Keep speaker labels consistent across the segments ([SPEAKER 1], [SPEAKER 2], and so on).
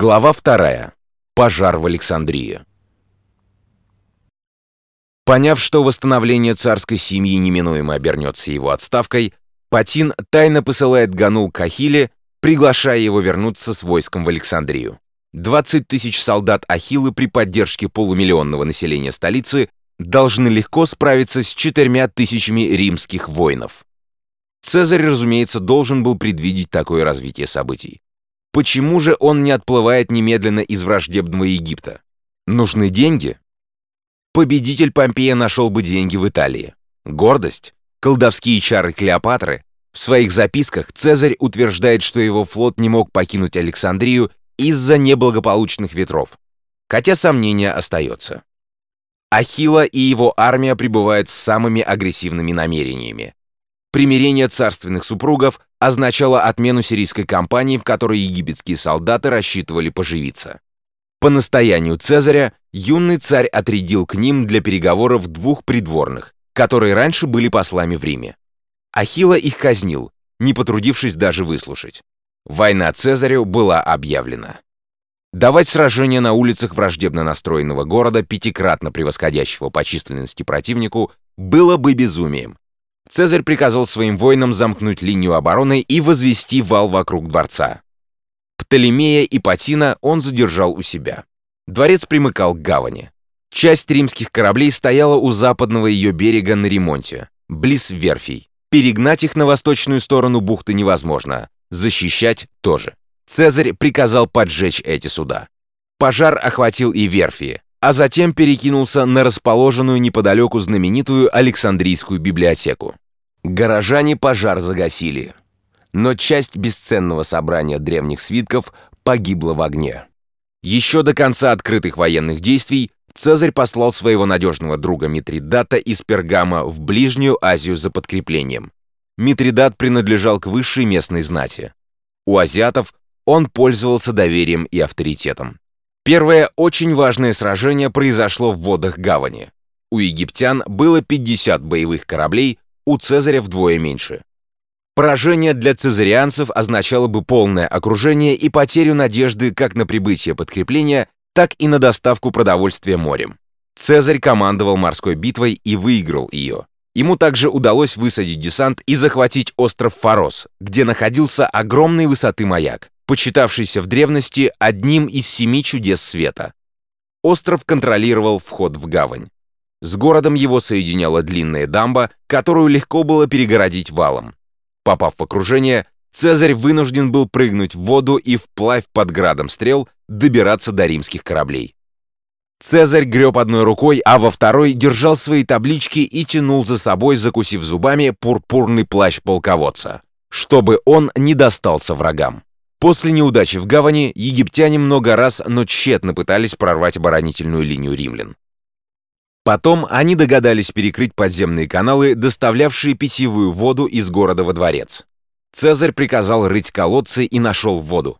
[SPEAKER 1] Глава вторая. Пожар в Александрии. Поняв, что восстановление царской семьи неминуемо обернется его отставкой, Патин тайно посылает Ганул к Ахилле, приглашая его вернуться с войском в Александрию. 20 тысяч солдат Ахиллы при поддержке полумиллионного населения столицы должны легко справиться с четырьмя тысячами римских воинов. Цезарь, разумеется, должен был предвидеть такое развитие событий. Почему же он не отплывает немедленно из враждебного Египта? Нужны деньги? Победитель Помпея нашел бы деньги в Италии. Гордость? Колдовские чары Клеопатры? В своих записках Цезарь утверждает, что его флот не мог покинуть Александрию из-за неблагополучных ветров. Хотя сомнение остается. Ахилла и его армия пребывают с самыми агрессивными намерениями. Примирение царственных супругов означало отмену сирийской кампании, в которой египетские солдаты рассчитывали поживиться. По настоянию Цезаря юный царь отрядил к ним для переговоров двух придворных, которые раньше были послами в Риме. Ахилла их казнил, не потрудившись даже выслушать. Война Цезарю была объявлена. Давать сражение на улицах враждебно настроенного города, пятикратно превосходящего по численности противнику, было бы безумием. Цезарь приказал своим воинам замкнуть линию обороны и возвести вал вокруг дворца. Птолемея и Патина он задержал у себя. Дворец примыкал к гавани. Часть римских кораблей стояла у западного ее берега на ремонте, близ верфей. Перегнать их на восточную сторону бухты невозможно, защищать тоже. Цезарь приказал поджечь эти суда. Пожар охватил и верфи, а затем перекинулся на расположенную неподалеку знаменитую Александрийскую библиотеку. Горожане пожар загасили, но часть бесценного собрания древних свитков погибла в огне. Еще до конца открытых военных действий Цезарь послал своего надежного друга Митридата из Пергама в Ближнюю Азию за подкреплением. Митридат принадлежал к высшей местной знати. У азиатов он пользовался доверием и авторитетом. Первое очень важное сражение произошло в водах гавани. У египтян было 50 боевых кораблей, у Цезаря вдвое меньше. Поражение для цезарианцев означало бы полное окружение и потерю надежды как на прибытие подкрепления, так и на доставку продовольствия морем. Цезарь командовал морской битвой и выиграл ее. Ему также удалось высадить десант и захватить остров Фарос, где находился огромной высоты маяк почитавшийся в древности одним из семи чудес света. Остров контролировал вход в гавань. С городом его соединяла длинная дамба, которую легко было перегородить валом. Попав в окружение, Цезарь вынужден был прыгнуть в воду и вплавь под градом стрел добираться до римских кораблей. Цезарь греб одной рукой, а во второй держал свои таблички и тянул за собой, закусив зубами, пурпурный плащ полководца, чтобы он не достался врагам. После неудачи в гавани египтяне много раз, но тщетно пытались прорвать оборонительную линию римлян. Потом они догадались перекрыть подземные каналы, доставлявшие питьевую воду из города во дворец. Цезарь приказал рыть колодцы и нашел воду.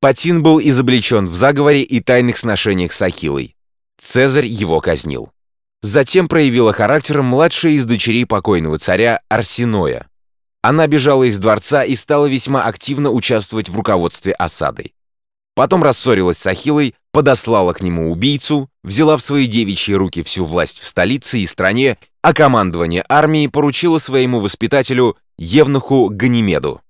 [SPEAKER 1] Патин был изобличен в заговоре и тайных сношениях с Ахиллой. Цезарь его казнил. Затем проявила характер младшая из дочерей покойного царя Арсиноя. Она бежала из дворца и стала весьма активно участвовать в руководстве осадой. Потом рассорилась с Ахиллой, подослала к нему убийцу, взяла в свои девичьи руки всю власть в столице и стране, а командование армии поручила своему воспитателю Евнуху Ганимеду.